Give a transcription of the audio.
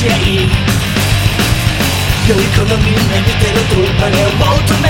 し合い。良い子のみんなに出るとあを求め